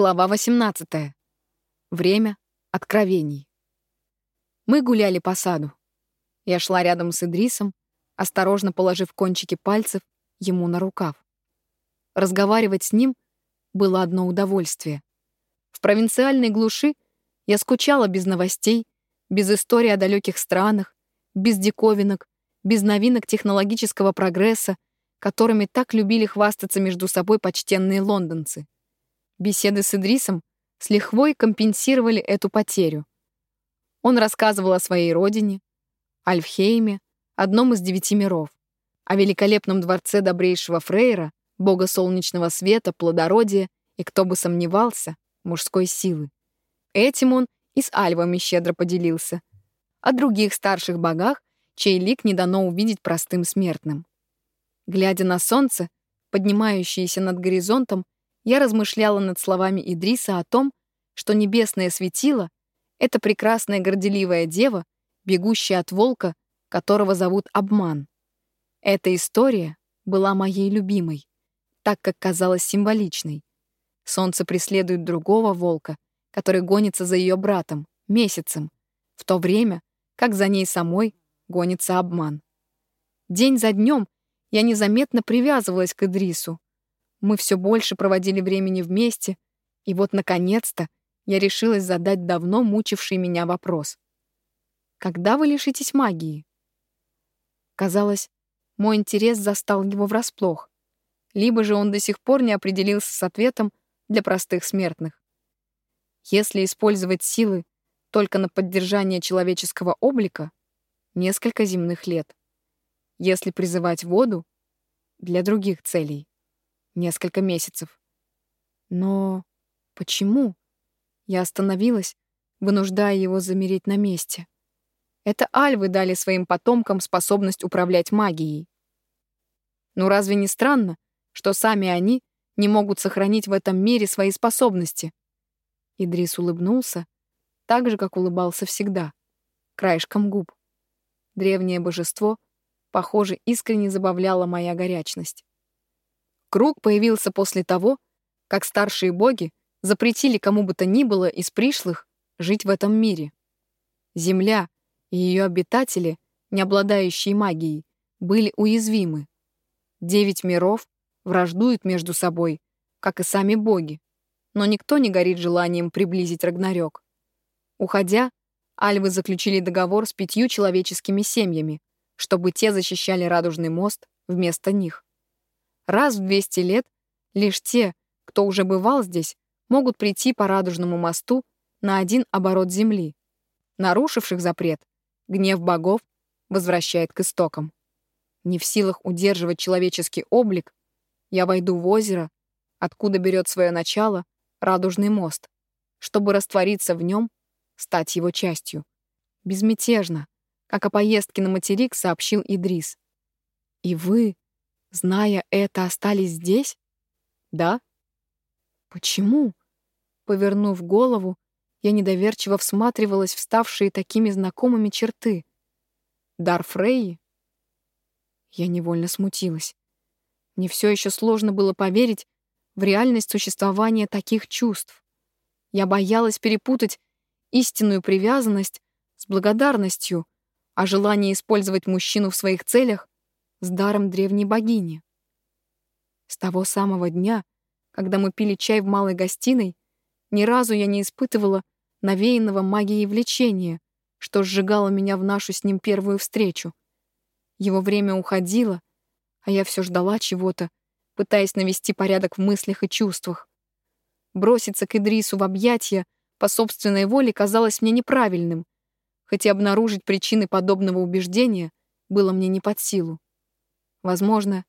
Глава 18. Время откровений. Мы гуляли по саду. Я шла рядом с Идрисом, осторожно положив кончики пальцев ему на рукав. Разговаривать с ним было одно удовольствие. В провинциальной глуши я скучала без новостей, без истории о далеких странах, без диковинок, без новинок технологического прогресса, которыми так любили хвастаться между собой почтенные лондонцы. Беседы с Идрисом с лихвой компенсировали эту потерю. Он рассказывал о своей родине, Альфхейме, одном из девяти миров, о великолепном дворце добрейшего Фрейра, бога солнечного света, плодородия и, кто бы сомневался, мужской силы. Этим он и с альвами щедро поделился. О других старших богах, чей лик не дано увидеть простым смертным. Глядя на солнце, поднимающееся над горизонтом, я размышляла над словами Идриса о том, что небесное светило — это прекрасная горделивая дева, бегущая от волка, которого зовут Обман. Эта история была моей любимой, так как казалась символичной. Солнце преследует другого волка, который гонится за ее братом, месяцем, в то время, как за ней самой гонится обман. День за днем я незаметно привязывалась к Идрису, мы все больше проводили времени вместе, и вот, наконец-то, я решилась задать давно мучивший меня вопрос. «Когда вы лишитесь магии?» Казалось, мой интерес застал его врасплох. Либо же он до сих пор не определился с ответом для простых смертных. Если использовать силы только на поддержание человеческого облика, несколько земных лет. Если призывать воду — для других целей несколько месяцев. Но почему? Я остановилась, вынуждая его замереть на месте. Это альвы дали своим потомкам способность управлять магией. Ну разве не странно, что сами они не могут сохранить в этом мире свои способности? Идрис улыбнулся, так же, как улыбался всегда, краешком губ. Древнее божество, похоже, искренне забавляла моя горячность. Круг появился после того, как старшие боги запретили кому бы то ни было из пришлых жить в этом мире. Земля и ее обитатели, не обладающие магией, были уязвимы. Девять миров враждуют между собой, как и сами боги, но никто не горит желанием приблизить Рагнарёк. Уходя, альвы заключили договор с пятью человеческими семьями, чтобы те защищали Радужный мост вместо них. Раз в 200 лет лишь те, кто уже бывал здесь, могут прийти по Радужному мосту на один оборот Земли. Нарушивших запрет, гнев богов возвращает к истокам. Не в силах удерживать человеческий облик, я войду в озеро, откуда берет свое начало Радужный мост, чтобы раствориться в нем, стать его частью. Безмятежно, как о поездке на материк сообщил Идрис. И вы, Зная это, остались здесь? Да? Почему? Повернув голову, я недоверчиво всматривалась в ставшие такими знакомыми черты. Дар Фрейи? Я невольно смутилась. Мне все еще сложно было поверить в реальность существования таких чувств. Я боялась перепутать истинную привязанность с благодарностью, а желание использовать мужчину в своих целях с даром древней богини. С того самого дня, когда мы пили чай в малой гостиной, ни разу я не испытывала навеянного магией влечения, что сжигало меня в нашу с ним первую встречу. Его время уходило, а я все ждала чего-то, пытаясь навести порядок в мыслях и чувствах. Броситься к Идрису в объятия по собственной воле казалось мне неправильным, хотя обнаружить причины подобного убеждения было мне не под силу. Возможно,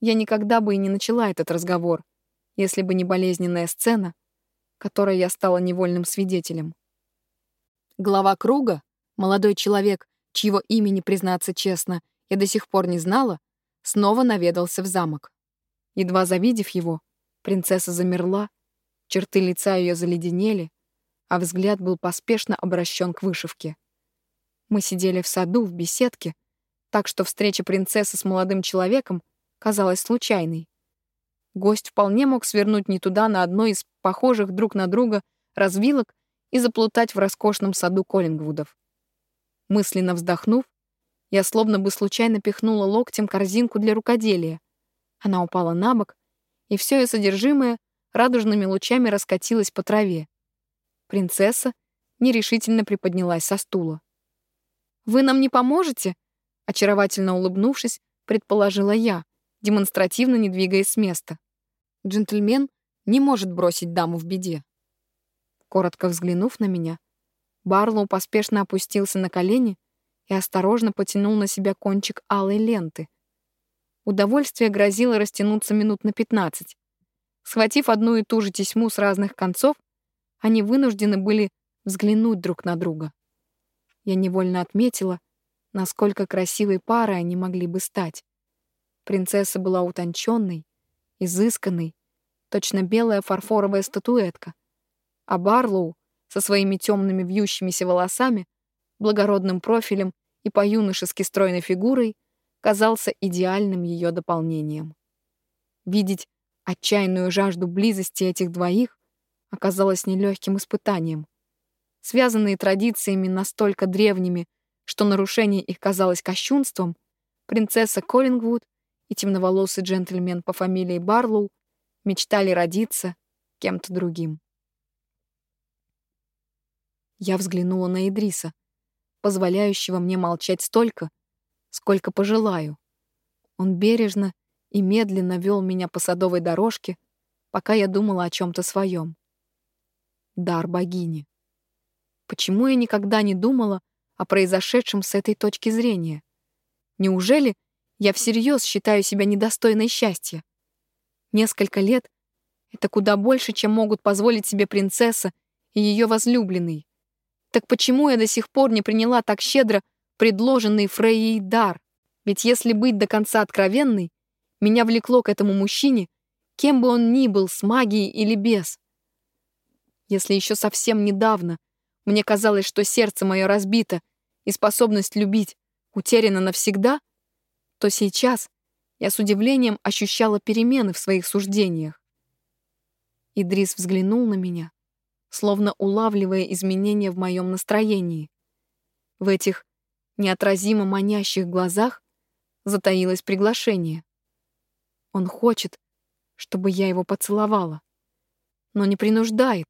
я никогда бы и не начала этот разговор, если бы не болезненная сцена, которой я стала невольным свидетелем. Глава круга, молодой человек, чьего имени, признаться честно, я до сих пор не знала, снова наведался в замок. Едва завидев его, принцесса замерла, черты лица ее заледенели, а взгляд был поспешно обращен к вышивке. Мы сидели в саду, в беседке, так что встреча принцессы с молодым человеком казалась случайной. Гость вполне мог свернуть не туда на одной из похожих друг на друга развилок и заплутать в роскошном саду Коллингвудов. Мысленно вздохнув, я словно бы случайно пихнула локтем корзинку для рукоделия. Она упала на бок, и все ее содержимое радужными лучами раскатилось по траве. Принцесса нерешительно приподнялась со стула. «Вы нам не поможете?» Очаровательно улыбнувшись, предположила я, демонстративно не двигаясь с места. Джентльмен не может бросить даму в беде. Коротко взглянув на меня, Барлоу поспешно опустился на колени и осторожно потянул на себя кончик алой ленты. Удовольствие грозило растянуться минут на пятнадцать. Схватив одну и ту же тесьму с разных концов, они вынуждены были взглянуть друг на друга. Я невольно отметила, насколько красивой парой они могли бы стать. Принцесса была утонченной, изысканной, точно белая фарфоровая статуэтка, а Барлоу со своими темными вьющимися волосами, благородным профилем и по-юношески стройной фигурой казался идеальным ее дополнением. Видеть отчаянную жажду близости этих двоих оказалось нелегким испытанием. Связанные традициями настолько древними, что нарушение их казалось кощунством, принцесса Коллингвуд и темноволосый джентльмен по фамилии Барлоу мечтали родиться кем-то другим. Я взглянула на Идриса, позволяющего мне молчать столько, сколько пожелаю. Он бережно и медленно вел меня по садовой дорожке, пока я думала о чем-то своем. Дар богини. Почему я никогда не думала о произошедшем с этой точки зрения? Неужели я всерьез считаю себя недостойной счастья. Несколько лет — это куда больше, чем могут позволить себе принцесса и ее возлюбленный. Так почему я до сих пор не приняла так щедро предложенный Фрейей дар? Ведь если быть до конца откровенной, меня влекло к этому мужчине, кем бы он ни был, с магией или без. Если еще совсем недавно мне казалось, что сердце мое разбито и способность любить утеряна навсегда, то сейчас я с удивлением ощущала перемены в своих суждениях. Идрис взглянул на меня, словно улавливая изменения в моем настроении. В этих неотразимо манящих глазах затаилось приглашение. Он хочет, чтобы я его поцеловала, но не принуждает,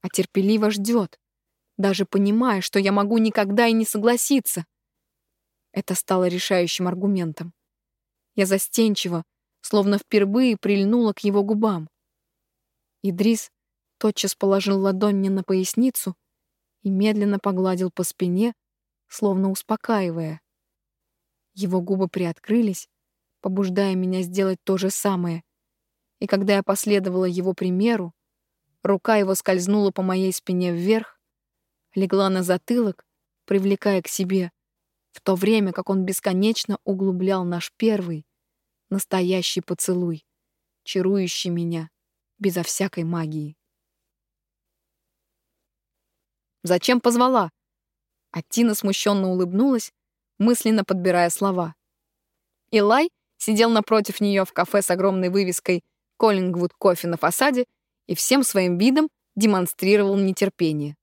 а терпеливо ждет, даже понимая, что я могу никогда и не согласиться. Это стало решающим аргументом. Я застенчиво, словно впервые прильнула к его губам. Идрис тотчас положил ладонь мне на поясницу и медленно погладил по спине, словно успокаивая. Его губы приоткрылись, побуждая меня сделать то же самое. И когда я последовала его примеру, рука его скользнула по моей спине вверх, легла на затылок, привлекая к себе, в то время как он бесконечно углублял наш первый, настоящий поцелуй, чарующий меня безо всякой магии. «Зачем позвала?» А смущенно улыбнулась, мысленно подбирая слова. Илай сидел напротив нее в кафе с огромной вывеской «Коллингвуд кофе» на фасаде и всем своим видом демонстрировал нетерпение.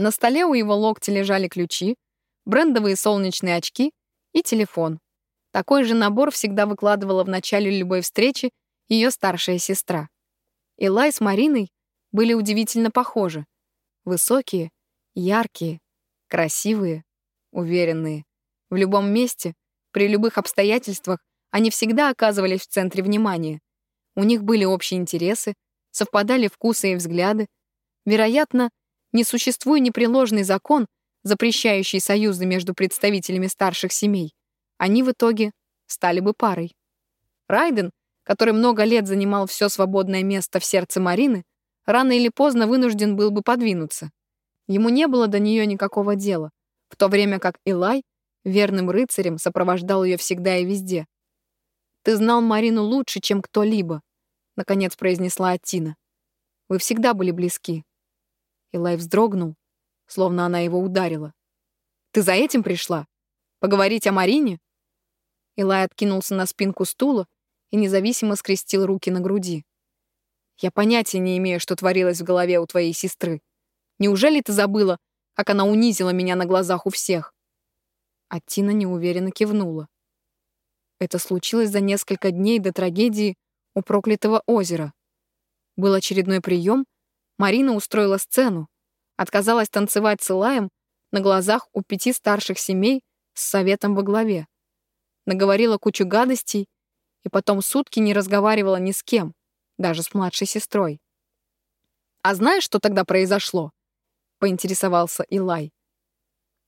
На столе у его локтя лежали ключи, брендовые солнечные очки и телефон. Такой же набор всегда выкладывала в начале любой встречи ее старшая сестра. Илай с Мариной были удивительно похожи. Высокие, яркие, красивые, уверенные. В любом месте, при любых обстоятельствах, они всегда оказывались в центре внимания. У них были общие интересы, совпадали вкусы и взгляды. Вероятно, не существуя непреложный закон — запрещающий союзы между представителями старших семей, они в итоге стали бы парой. Райден, который много лет занимал все свободное место в сердце Марины, рано или поздно вынужден был бы подвинуться. Ему не было до нее никакого дела, в то время как Илай верным рыцарем сопровождал ее всегда и везде. «Ты знал Марину лучше, чем кто-либо», — наконец произнесла Аттина. «Вы всегда были близки». Илай вздрогнул, словно она его ударила. «Ты за этим пришла? Поговорить о Марине?» Илай откинулся на спинку стула и независимо скрестил руки на груди. «Я понятия не имею, что творилось в голове у твоей сестры. Неужели ты забыла, как она унизила меня на глазах у всех?» А Тина неуверенно кивнула. Это случилось за несколько дней до трагедии у проклятого озера. Был очередной прием, Марина устроила сцену, отказалась танцевать с Илаем на глазах у пяти старших семей с советом во главе. Наговорила кучу гадостей и потом сутки не разговаривала ни с кем, даже с младшей сестрой. «А знаешь, что тогда произошло?» — поинтересовался Илай.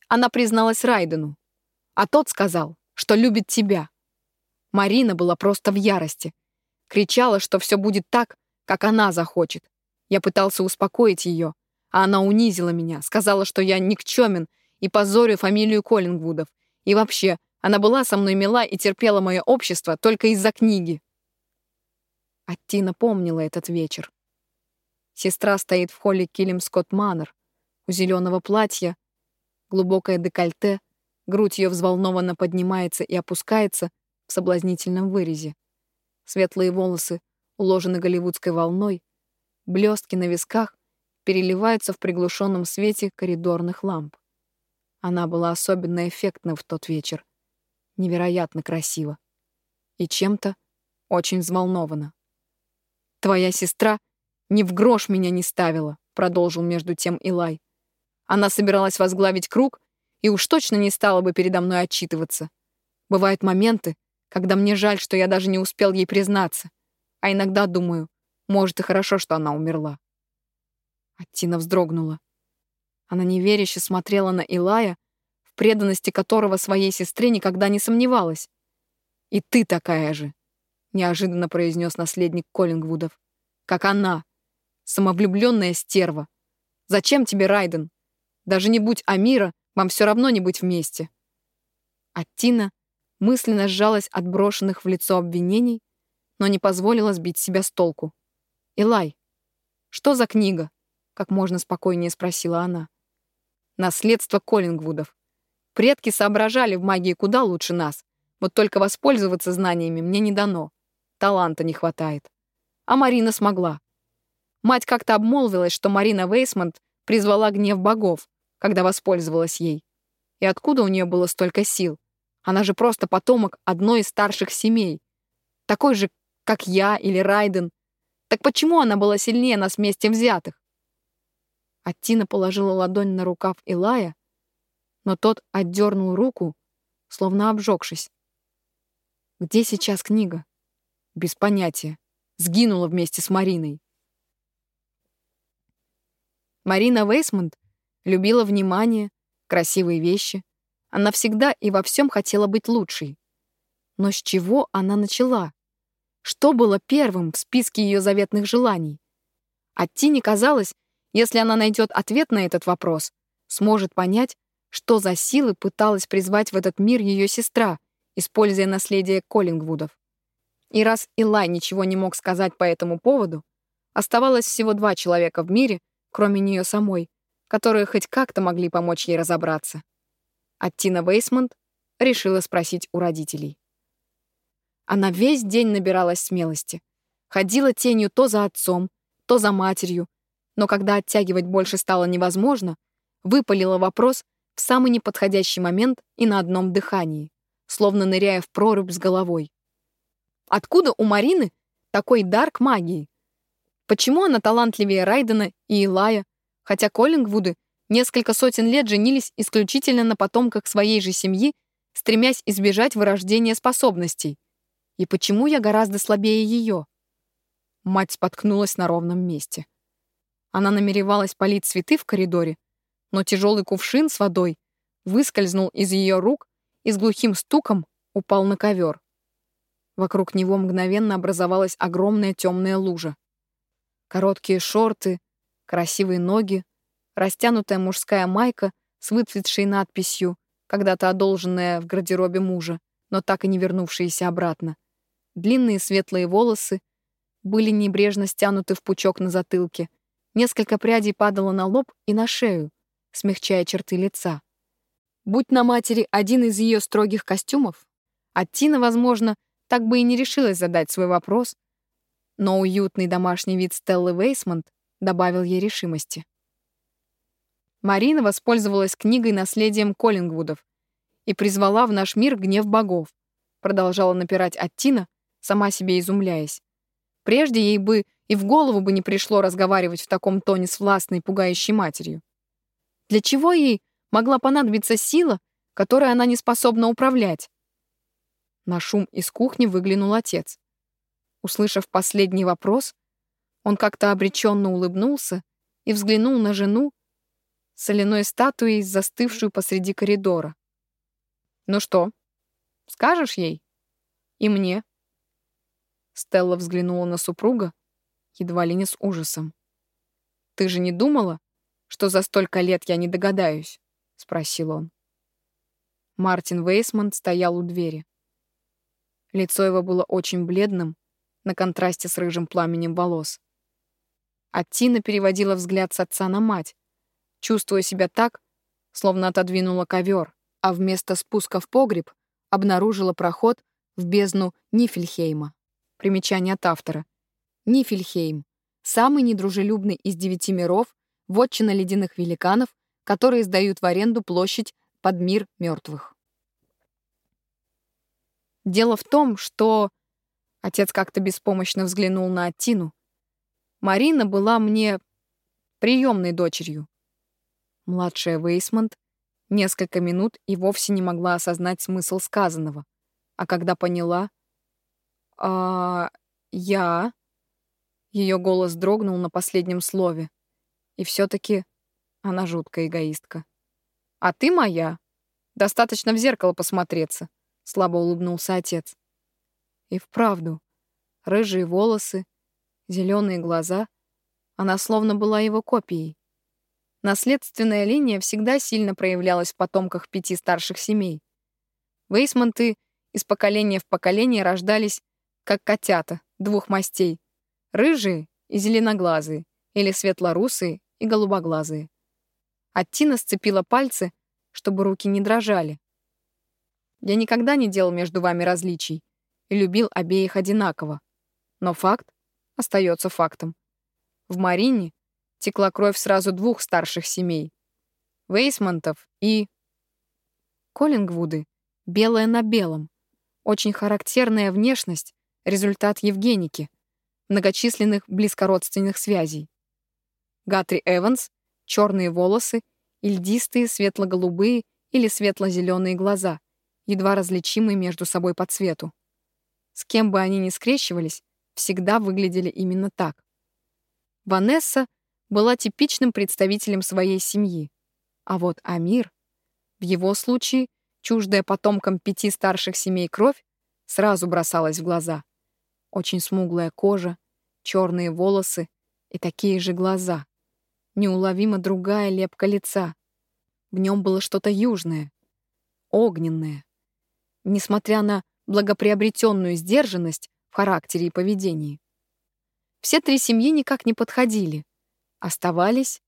Она призналась Райдену, а тот сказал, что любит тебя. Марина была просто в ярости. Кричала, что все будет так, как она захочет. Я пытался успокоить ее, а она унизила меня, сказала, что я никчемен и позорю фамилию Коллингвудов. И вообще, она была со мной мила и терпела мое общество только из-за книги. Аттина помнила этот вечер. Сестра стоит в холле Килим Скотт Маннер. У зеленого платья, глубокое декольте, грудь ее взволнованно поднимается и опускается в соблазнительном вырезе. Светлые волосы уложены голливудской волной, блестки на висках переливаются в приглушенном свете коридорных ламп. Она была особенно эффектна в тот вечер, невероятно красиво и чем-то очень взволнована. «Твоя сестра ни в грош меня не ставила», — продолжил между тем Илай. «Она собиралась возглавить круг и уж точно не стала бы передо мной отчитываться. Бывают моменты, когда мне жаль, что я даже не успел ей признаться, а иногда думаю, может, и хорошо, что она умерла. А Тина вздрогнула. Она неверяще смотрела на Илая, в преданности которого своей сестре никогда не сомневалась. «И ты такая же», — неожиданно произнес наследник Коллингвудов. «Как она, самовлюбленная стерва. Зачем тебе Райден? Даже не будь Амира, вам все равно не быть вместе». А Тина мысленно сжалась от брошенных в лицо обвинений, но не позволила сбить себя с толку. «Илай, что за книга?» — как можно спокойнее спросила она. «Наследство Коллингвудов. Предки соображали в магии куда лучше нас. Вот только воспользоваться знаниями мне не дано. Таланта не хватает. А Марина смогла. Мать как-то обмолвилась, что Марина Вейсмонт призвала гнев богов, когда воспользовалась ей. И откуда у нее было столько сил? Она же просто потомок одной из старших семей. Такой же, как я или Райден. Так почему она была сильнее нас вместе взятых? Аттина положила ладонь на рукав Илая, но тот отдернул руку, словно обжегшись. Где сейчас книга? Без понятия. Сгинула вместе с Мариной. Марина Вейсмонт любила внимание, красивые вещи. Она всегда и во всем хотела быть лучшей. Но с чего она начала? Что было первым в списке ее заветных желаний? От Тини казалось, если она найдет ответ на этот вопрос, сможет понять, что за силы пыталась призвать в этот мир ее сестра, используя наследие Коллингвудов. И раз Илай ничего не мог сказать по этому поводу, оставалось всего два человека в мире, кроме нее самой, которые хоть как-то могли помочь ей разобраться. А Тина Вейсмонт решила спросить у родителей. Она весь день набиралась смелости. Ходила тенью то за отцом, то за матерью, но когда оттягивать больше стало невозможно, выпалила вопрос в самый неподходящий момент и на одном дыхании, словно ныряя в прорубь с головой. Откуда у Марины такой дар к магии? Почему она талантливее Райдена и Илая, хотя Коллингвуды несколько сотен лет женились исключительно на потомках своей же семьи, стремясь избежать вырождения способностей? И почему я гораздо слабее ее? Мать споткнулась на ровном месте. Она намеревалась полить цветы в коридоре, но тяжелый кувшин с водой выскользнул из ее рук и с глухим стуком упал на ковер. Вокруг него мгновенно образовалась огромная темная лужа. Короткие шорты, красивые ноги, растянутая мужская майка с выцветшей надписью, когда-то одолженная в гардеробе мужа, но так и не вернувшиеся обратно. Длинные светлые волосы были небрежно стянуты в пучок на затылке. Несколько прядей падало на лоб и на шею, смягчая черты лица. Будь на матери один из ее строгих костюмов, от Тина, возможно, так бы и не решилась задать свой вопрос, но уютный домашний вид Стеллы Вейсмонт добавил ей решимости. Марина воспользовалась книгой «Наследием Коллингвудов» и призвала в наш мир гнев богов, продолжала напирать Аттина, сама себе изумляясь. Прежде ей бы и в голову бы не пришло разговаривать в таком тоне с властной, пугающей матерью. Для чего ей могла понадобиться сила, которой она не способна управлять? На шум из кухни выглянул отец. Услышав последний вопрос, он как-то обреченно улыбнулся и взглянул на жену, соляной статуей, застывшую посреди коридора. «Ну что, скажешь ей? И мне?» Стелла взглянула на супруга, едва ли не с ужасом. «Ты же не думала, что за столько лет я не догадаюсь?» — спросил он. Мартин Вейсман стоял у двери. Лицо его было очень бледным, на контрасте с рыжим пламенем волос. А Тина переводила взгляд с отца на мать, чувствуя себя так, словно отодвинула ковер, а вместо спуска в погреб обнаружила проход в бездну Нифельхейма. Примечание от автора. Нифельхейм — самый недружелюбный из девяти миров, вотчина ледяных великанов, которые сдают в аренду площадь под мир мертвых. Дело в том, что... Отец как-то беспомощно взглянул на Аттину. Марина была мне приемной дочерью. Младшая Вейсмонт несколько минут и вовсе не могла осознать смысл сказанного. А когда поняла, «А я...» Ее голос дрогнул на последнем слове. И все-таки она жуткая эгоистка. «А ты моя. Достаточно в зеркало посмотреться», — слабо улыбнулся отец. И вправду, рыжие волосы, зеленые глаза, она словно была его копией. Наследственная линия всегда сильно проявлялась в потомках пяти старших семей. Вейсмонты из поколения в поколение рождались как котята, двух мастей. Рыжие и зеленоглазые, или светлорусые и голубоглазые. Аттина сцепила пальцы, чтобы руки не дрожали. Я никогда не делал между вами различий и любил обеих одинаково. Но факт остается фактом. В Марине текла кровь сразу двух старших семей. Вейсмонтов и... Коллингвуды. Белое на белом. Очень характерная внешность, результат Евгеники, многочисленных близкородственных связей. Гатри Эванс, черные волосы и льдистые светло-голубые или светло-зеленые глаза, едва различимые между собой по цвету. С кем бы они ни скрещивались, всегда выглядели именно так. Ванесса была типичным представителем своей семьи, а вот Амир, в его случае, чуждая потомкам пяти старших семей кровь, сразу бросалась в глаза. Очень смуглая кожа, черные волосы и такие же глаза. Неуловимо другая лепка лица. В нем было что-то южное, огненное. Несмотря на благоприобретенную сдержанность в характере и поведении. Все три семьи никак не подходили. Оставались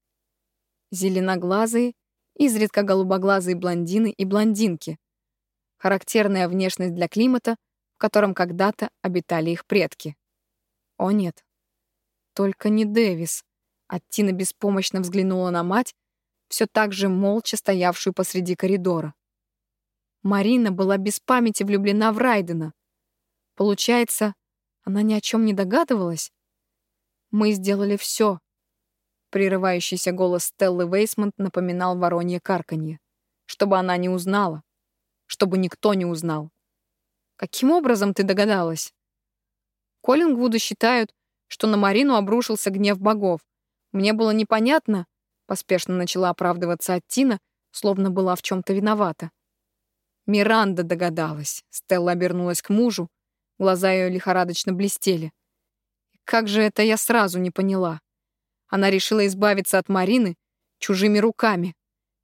зеленоглазые, изредка голубоглазые блондины и блондинки. Характерная внешность для климата, котором когда-то обитали их предки. О нет, только не Дэвис. Аттина беспомощно взглянула на мать, все так же молча стоявшую посреди коридора. Марина была без памяти влюблена в Райдена. Получается, она ни о чем не догадывалась? Мы сделали все. Прерывающийся голос Стеллы Вейсмонт напоминал воронье карканье. Чтобы она не узнала. Чтобы никто не узнал. Каким образом ты догадалась? Коллингвуды считают, что на Марину обрушился гнев богов. Мне было непонятно, поспешно начала оправдываться от Тина, словно была в чем-то виновата. Миранда догадалась. Стелла обернулась к мужу, глаза ее лихорадочно блестели. Как же это я сразу не поняла? Она решила избавиться от Марины чужими руками.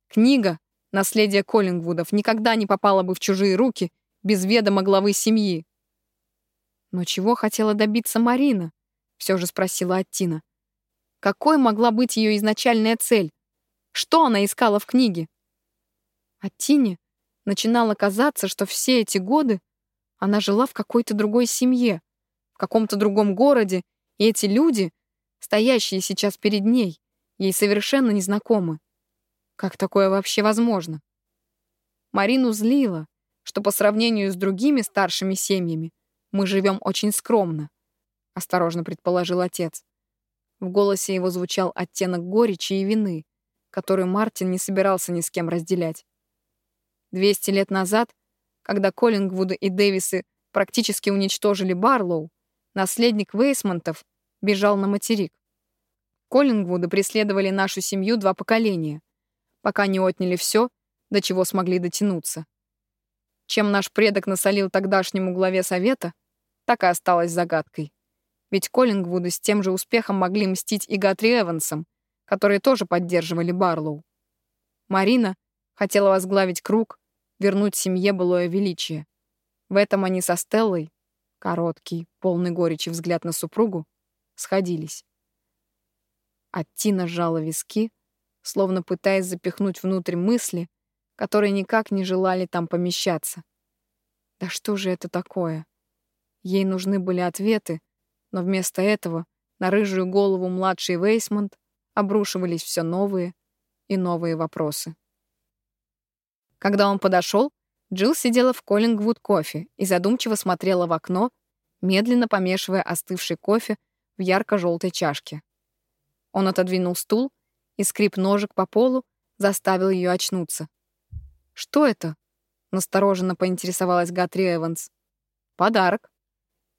Книга «Наследие Коллингвудов» никогда не попала бы в чужие руки без ведома главы семьи. Но чего хотела добиться Марина? Все же спросила Аттина. Какой могла быть ее изначальная цель? Что она искала в книге? Аттине начинало казаться, что все эти годы Она жила в какой-то другой семье, в каком-то другом городе, и эти люди, стоящие сейчас перед ней, ей совершенно незнакомы. Как такое вообще возможно? Марину злило, что по сравнению с другими старшими семьями мы живем очень скромно, осторожно предположил отец. В голосе его звучал оттенок горечи и вины, который Мартин не собирался ни с кем разделять. Двести лет назад, когда Коллингвуды и Дэвисы практически уничтожили Барлоу, наследник Вейсмонтов бежал на материк. Коллингвуды преследовали нашу семью два поколения, пока не отняли все, до чего смогли дотянуться. Чем наш предок насолил тогдашнему главе совета, так и осталось загадкой. Ведь Коллингвуды с тем же успехом могли мстить и Гатри Эвансам, которые тоже поддерживали Барлоу. Марина хотела возглавить круг, вернуть семье былое величие. В этом они со Стеллой, короткий, полный горечи взгляд на супругу, сходились. А Тина сжала виски, словно пытаясь запихнуть внутрь мысли, которые никак не желали там помещаться. Да что же это такое? Ей нужны были ответы, но вместо этого на рыжую голову младший Вейсмонт обрушивались все новые и новые вопросы. Когда он подошел, Джилл сидела в Коллингвуд кофе и задумчиво смотрела в окно, медленно помешивая остывший кофе в ярко-желтой чашке. Он отодвинул стул, и скрип ножек по полу заставил ее очнуться. «Что это?» — настороженно поинтересовалась Гатри Эванс. «Подарок».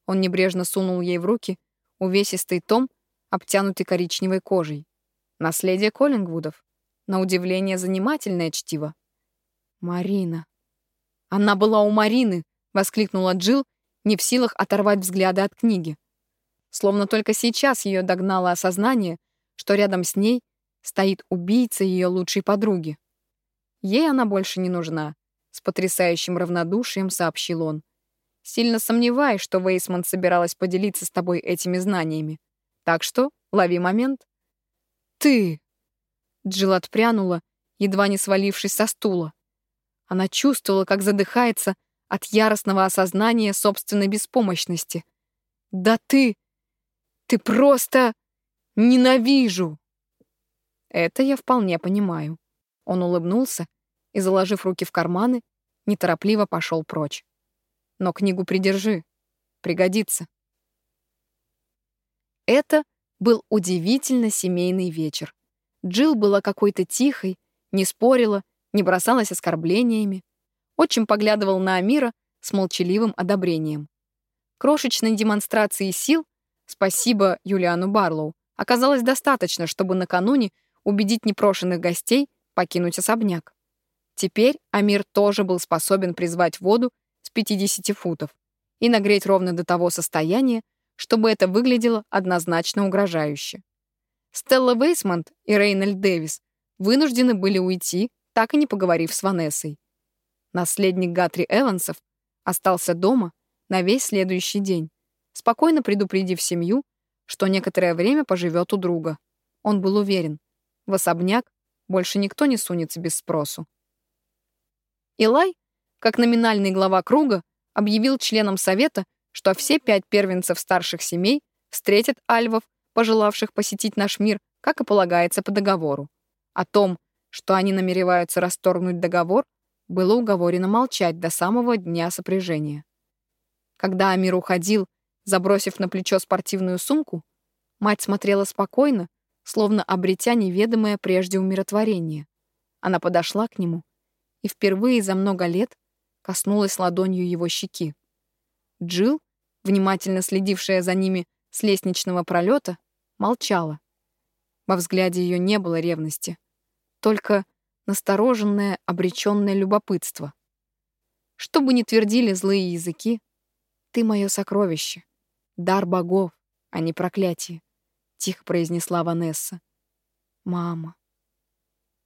Он небрежно сунул ей в руки увесистый том, обтянутый коричневой кожей. Наследие Коллингвудов. На удивление занимательное чтиво. «Марина». «Она была у Марины!» — воскликнула Джилл, не в силах оторвать взгляды от книги. Словно только сейчас ее догнало осознание, что рядом с ней стоит убийца ее лучшей подруги. Ей она больше не нужна, с потрясающим равнодушием сообщил он. Сильно сомневаюсь, что Вейсман собиралась поделиться с тобой этими знаниями. Так что лови момент. Ты! Джилл отпрянула, едва не свалившись со стула. Она чувствовала, как задыхается от яростного осознания собственной беспомощности. «Да ты! Ты просто... ненавижу!» Это я вполне понимаю. Он улыбнулся и, заложив руки в карманы, неторопливо пошел прочь. Но книгу придержи. Пригодится. Это был удивительно семейный вечер. Джилл была какой-то тихой, не спорила, не бросалась оскорблениями. Отчим поглядывал на Амира с молчаливым одобрением. Крошечной демонстрации сил, спасибо Юлиану Барлоу, оказалось достаточно, чтобы накануне убедить непрошенных гостей покинуть особняк. Теперь Амир тоже был способен призвать воду с 50 футов и нагреть ровно до того состояния, чтобы это выглядело однозначно угрожающе. Стелла Вейсмонт и Рейнольд Дэвис вынуждены были уйти, так и не поговорив с Ванессой. Наследник Гатри Эвансов остался дома на весь следующий день, спокойно предупредив семью, что некоторое время поживет у друга. Он был уверен, в особняк больше никто не сунется без спросу. Илай, как номинальный глава круга, объявил членам совета, что все пять первенцев старших семей встретят альвов, пожелавших посетить наш мир, как и полагается по договору. О том, что они намереваются расторгнуть договор, было уговорено молчать до самого дня сопряжения. Когда Амир уходил, забросив на плечо спортивную сумку, мать смотрела спокойно, словно обретя неведомое прежде умиротворение. Она подошла к нему и впервые за много лет коснулась ладонью его щеки. Джилл, внимательно следившая за ними с лестничного пролета, молчала. Во взгляде ее не было ревности, только настороженное, обреченное любопытство. Что бы ни твердили злые языки, ты мое сокровище, дар богов, а не проклятие тихо произнесла Ванесса. Мама.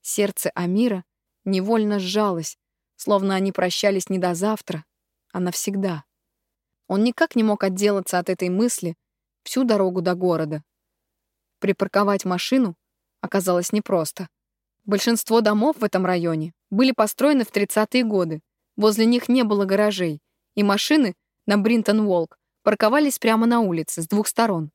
Сердце Амира невольно сжалось, словно они прощались не до завтра, а навсегда. Он никак не мог отделаться от этой мысли всю дорогу до города. Припарковать машину оказалось непросто. Большинство домов в этом районе были построены в 30-е годы. Возле них не было гаражей, и машины на Бринтон-Волк парковались прямо на улице с двух сторон.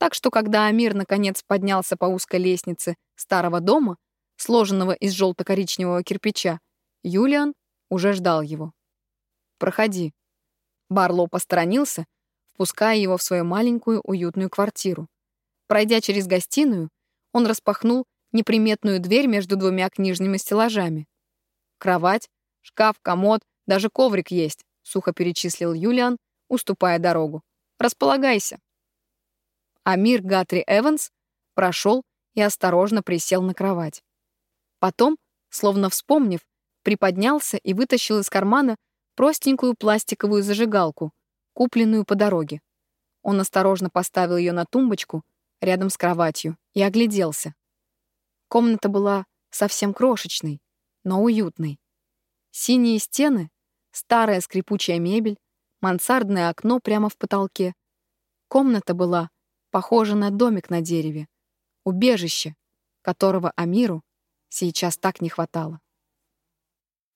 Так что, когда Амир наконец поднялся по узкой лестнице старого дома, сложенного из желто-коричневого кирпича, Юлиан уже ждал его. «Проходи». Барлоу посторонился, впуская его в свою маленькую уютную квартиру. Пройдя через гостиную, он распахнул неприметную дверь между двумя книжными стеллажами. Кровать, шкаф, комод, даже коврик есть, сухо перечислил Юлиан, уступая дорогу. Располагайся. Амир Гатри Эванс прошел и осторожно присел на кровать. Потом, словно вспомнив, приподнялся и вытащил из кармана простенькую пластиковую зажигалку, купленную по дороге. Он осторожно поставил ее на тумбочку рядом с кроватью и огляделся. Комната была совсем крошечной, но уютной. Синие стены, старая скрипучая мебель, мансардное окно прямо в потолке. Комната была похожа на домик на дереве, убежище, которого Амиру сейчас так не хватало.